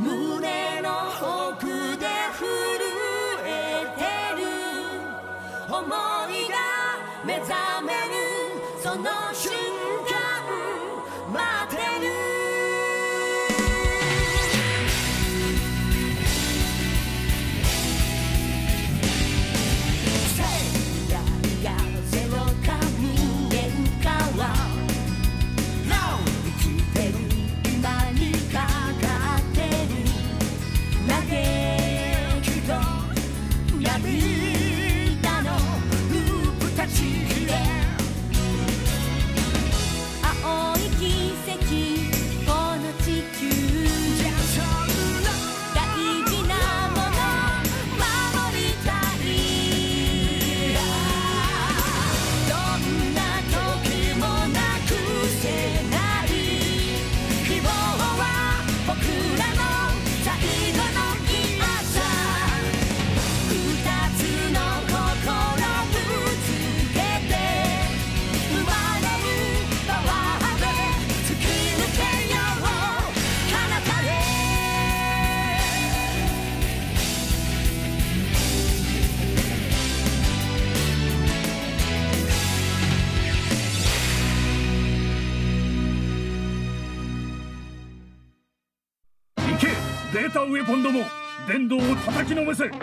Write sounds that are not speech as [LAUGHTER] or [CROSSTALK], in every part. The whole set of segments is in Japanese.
胸のデータウェポンども電動を叩きのめせ。北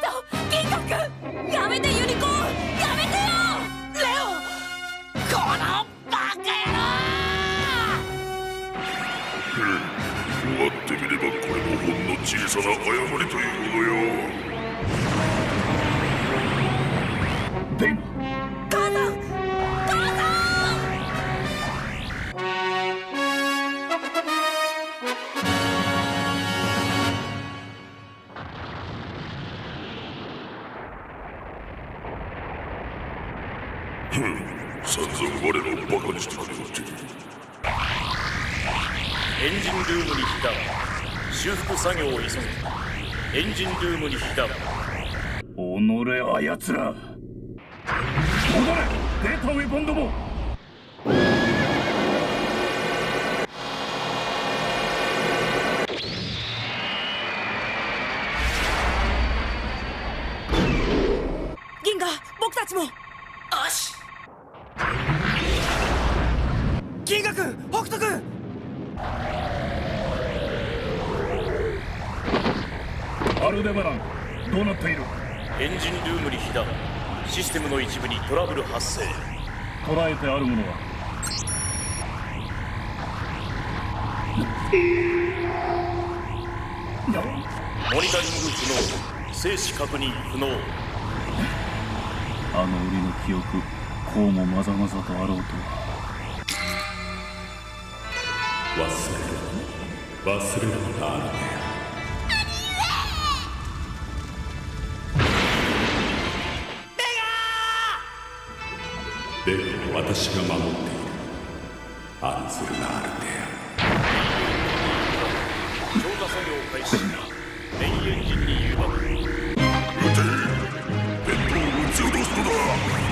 斗銀河君やめてユニコーンやめてよレオこのバカ野郎終わってみればこれもほんの小さな誤りというものよベン散々我らをバカにしてくれよってエンジンルームに避難修復作業を急げエンジンルームに避難己あやつら戻れデータウェポンども銀河僕たちも。トラブル発生。捉えてあるものは？なモニタリング不能。静止確認不能。あの檻の記憶こうもまざまざとあろうと。は忘れる忘れるのがあるねベガは私が守っている。案ずるなアルテ消火作業開始メインエンジンに誘爆ア撃てベッドを撃ち落とすのだ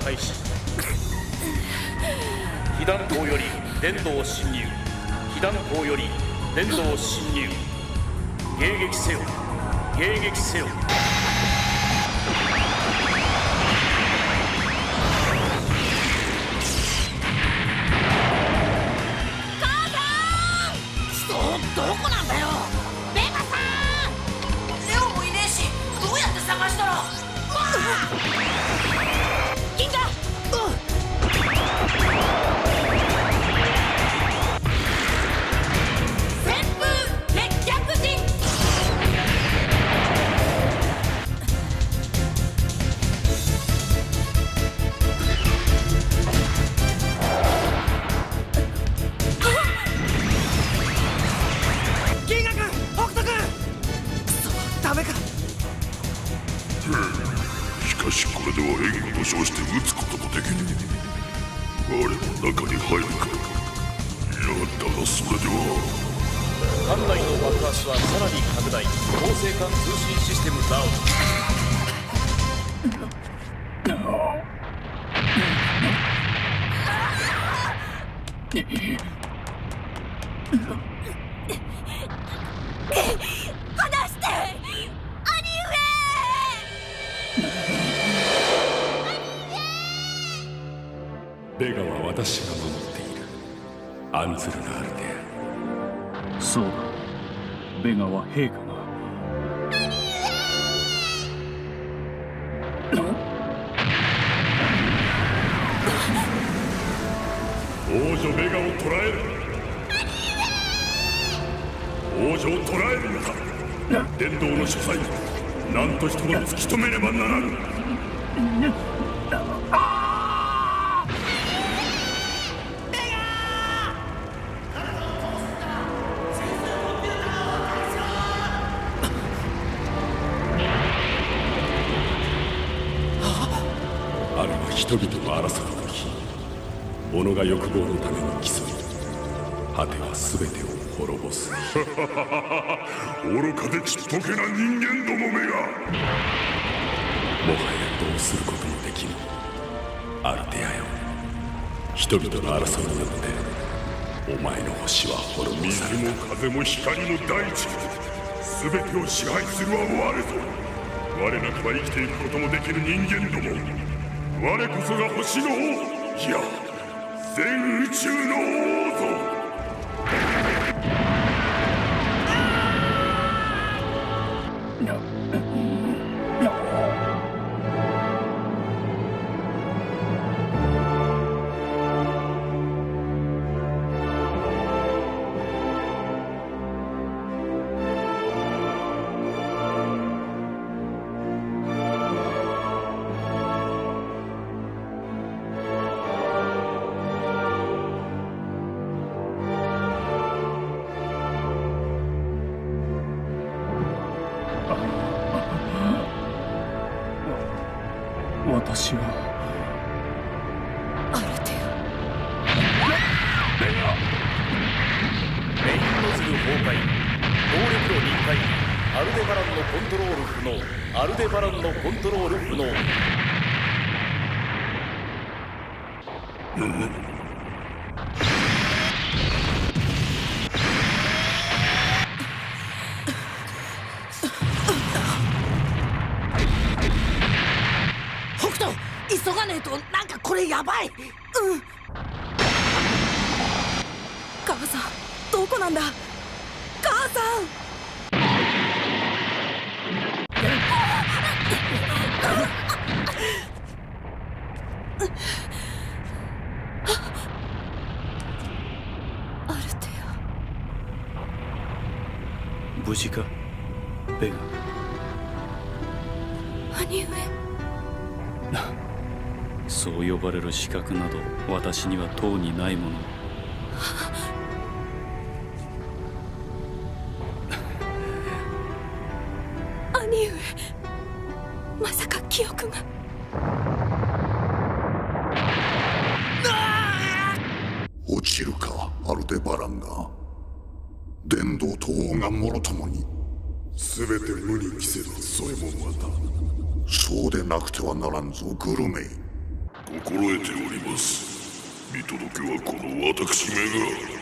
開始。被弾頭より電動侵入。被弾頭より電動侵入。迎撃せよ。迎撃せよ。どこなんだよ！ベガさん！レオもいねえしどうやって探したら銀ベガは私が守っている。アンズルナールである。そうだ。ベガは陛下が。王女ベガを捕らえる。王女を捕らえるのだ。伝道の所在何としても突き止めねばならぬ人々の争いの日己が欲望のために競い果ては全てを滅ぼす。[LAUGHS] 愚かでちっぽけな人間どもめが。もはやどうすることもできぬ。アルテアよ人々の争いによってお前の星は滅ぼされ水も風も光も大地。全てを支配するは我ぞ。我なくは生きていくこともできる人間ども我こそが星の王。いや全宇宙の王ぞ。ンのコントロール不能。アルデバランのコントロール不能。北斗急がねえとなんかこれやばい。うん。母さんどこなんだ？母さん。アルテ無事か？ベガ。ア兄上。そう呼ばれる資格など私にはとうにないもの。[LAUGHS] 兄上。まさか記憶が知るかアルデバランが伝道と王がもろともに全て無に着せる添え物はだそうでなくてはならんぞグルメ心得ております。見届けはこの私めが。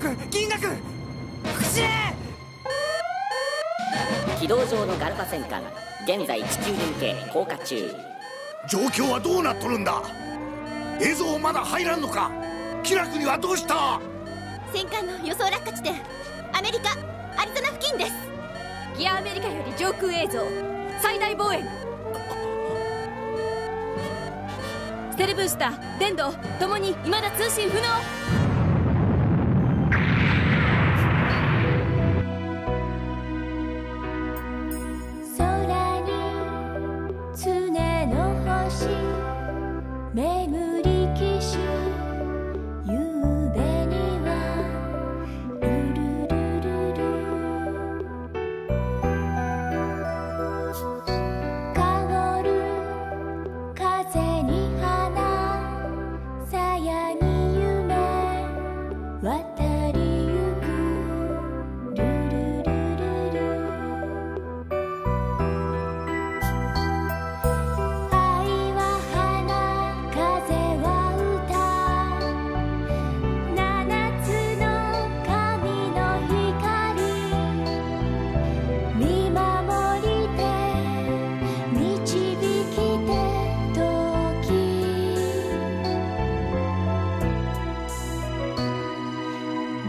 北斗君銀河君復讐軌道上のガルパ戦艦現在地球に向け降下中状況はどうなっとるんだ？映像まだ入らんのか？キラクにはどうした？戦艦の予想落下地点アメリカアリゾナ付近です。ギアアメリカより上空映像最大望遠。ステルブースター電動ともに未だ通信不能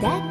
時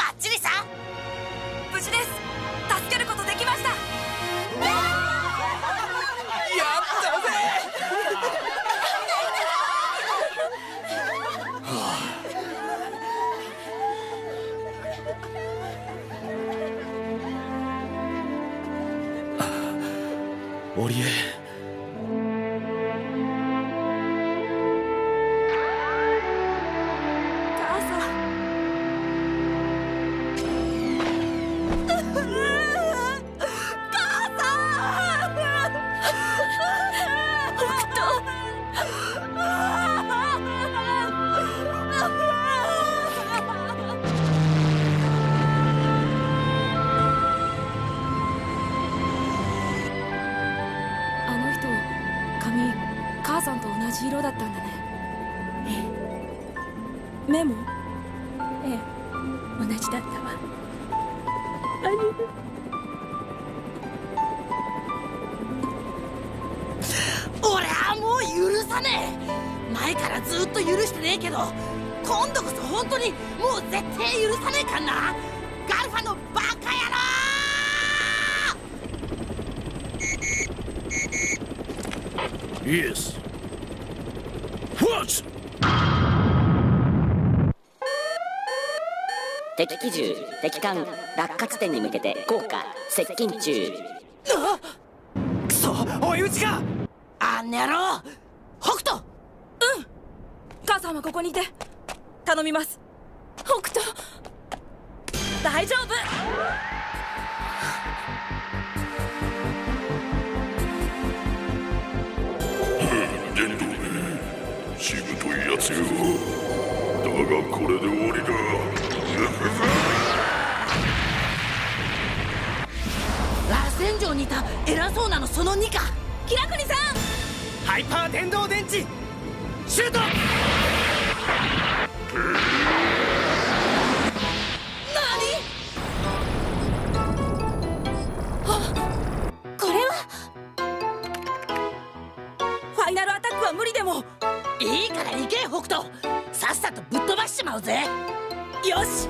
ど今度こそ本当にもう絶対許さねえかんな。ガルファのバカ野郎！Yes. What? 敵機銃敵艦落下地点に向けて降下接近中。クソ追い打ちか！あんな野郎！北斗母さんはここにいて頼みます。北斗大丈夫。伝道めしぶといやつよ。だがこれで終わりだ。[LAUGHS] 螺旋状にいた偉そうなのその2か。気楽にさん。ハイパー電動電池シュートうぜ。よし。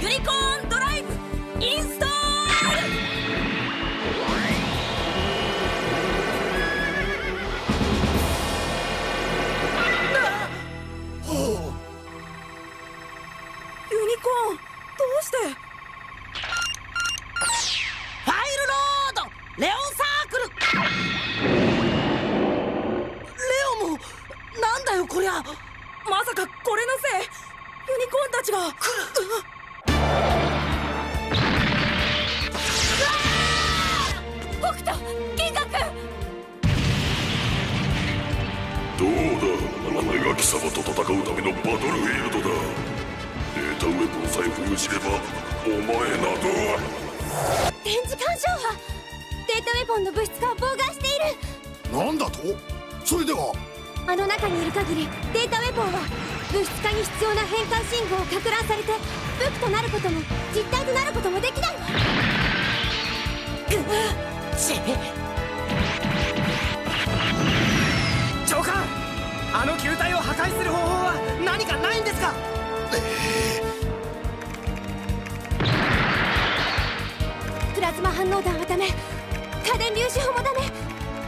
ユニコーンドライブインストール。ユニコーンどうして？ファイルロードレオンサークル。レオもなんだよこりゃまさかこれのせい。ユニコーンたちが。来るどうだ俺が貴様と戦うためのバトルフィールドだ。データウェポンさえ封じればお前など電磁干渉波データウェポンの物質化を妨害している。なんだと？それではあの中にいる限りデータウェポンは物質化に必要な変換信号をか乱されて武器となることも実体となることもできないわ。チ長官あの球体を破壊する方法は何かないんですか？プラズマ反応弾はダメ。家電粒子砲もダメ。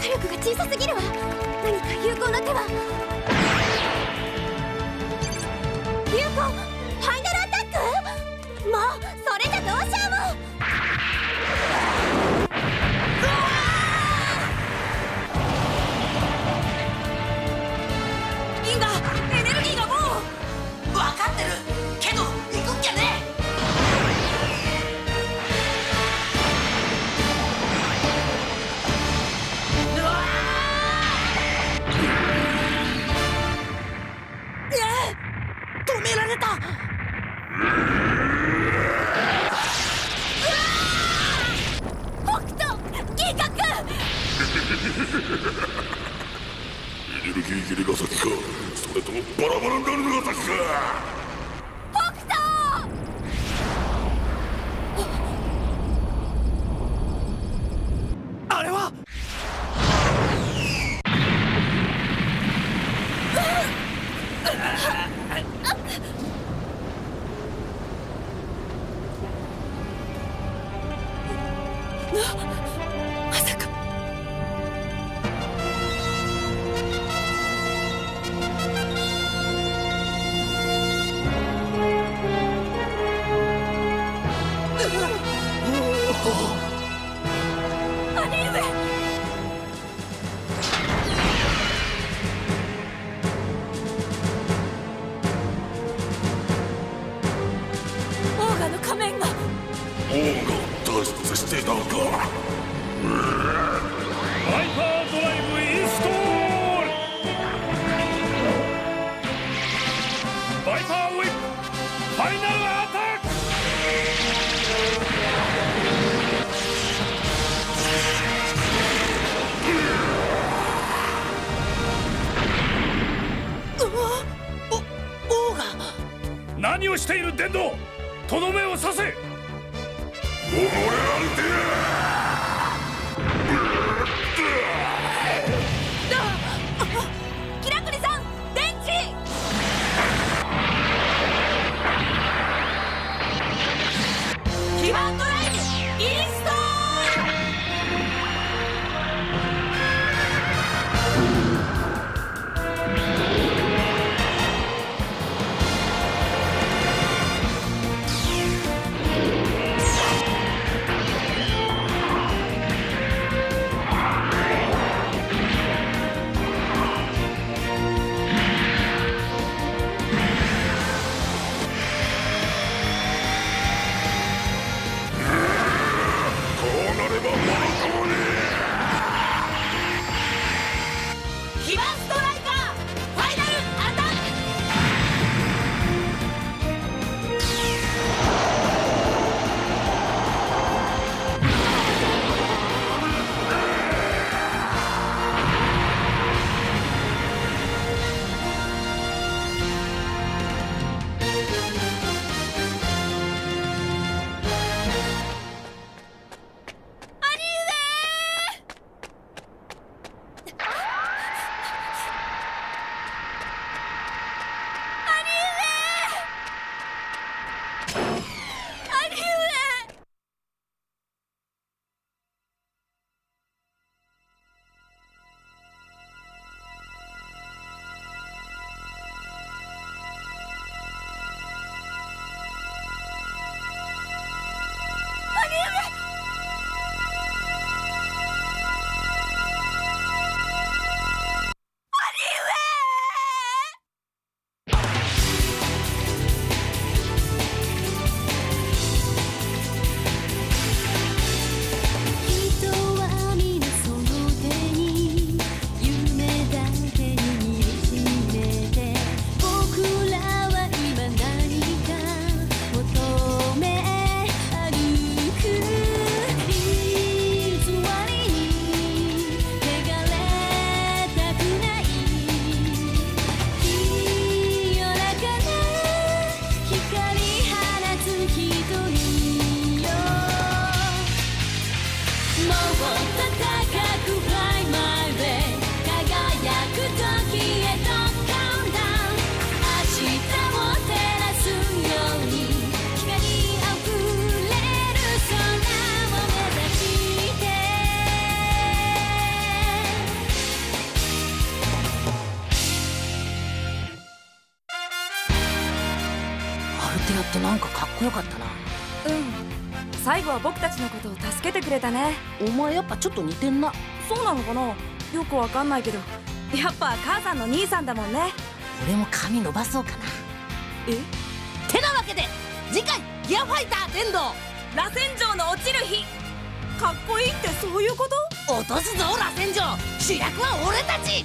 火力が小さすぎるわ何か有効な手は。有効ファイナルアタック？まあま [LAUGHS] をしている電動とどめを刺せ。己なんてくれたね。お前やっぱちょっと似てんな。そうなのかな？よくわかんないけど。やっぱ母さんの兄さんだもんね。俺も髪伸ばそうかな。え？てなわけで次回ギアファイター電動螺旋状の落ちる日。かっこいいってそういうこと？落とすぞ螺旋状主役は俺たち